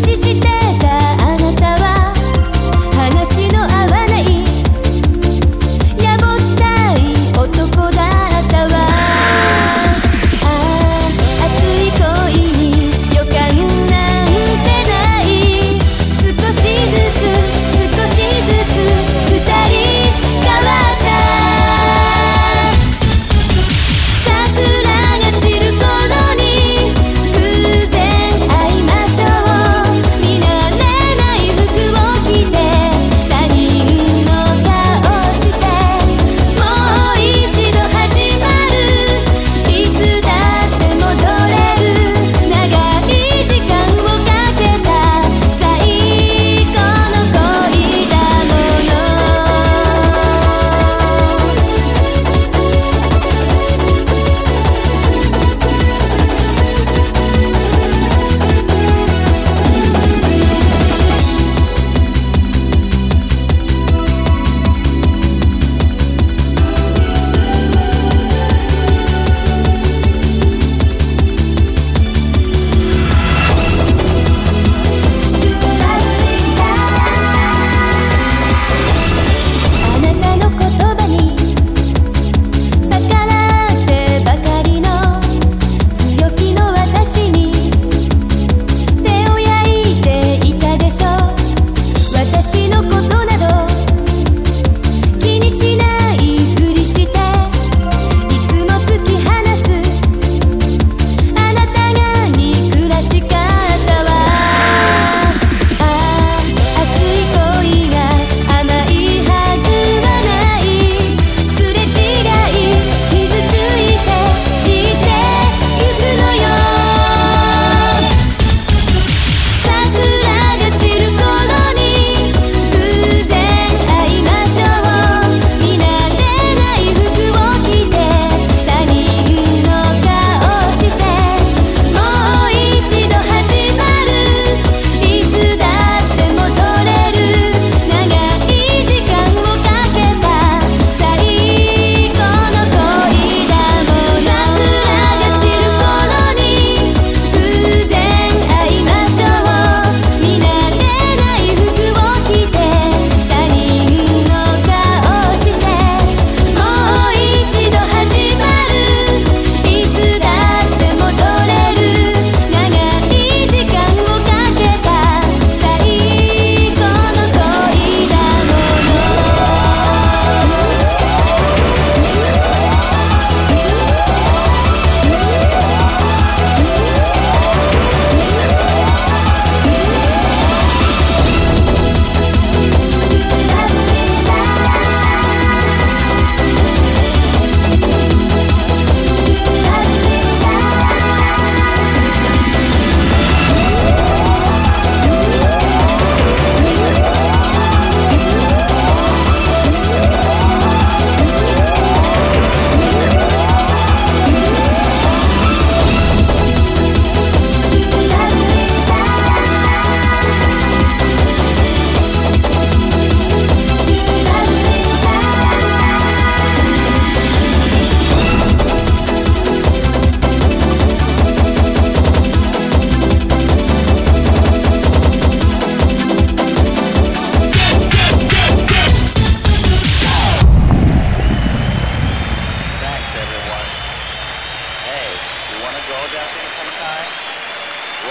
しして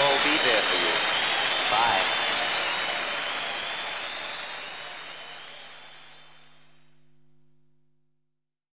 will be there for you. Bye.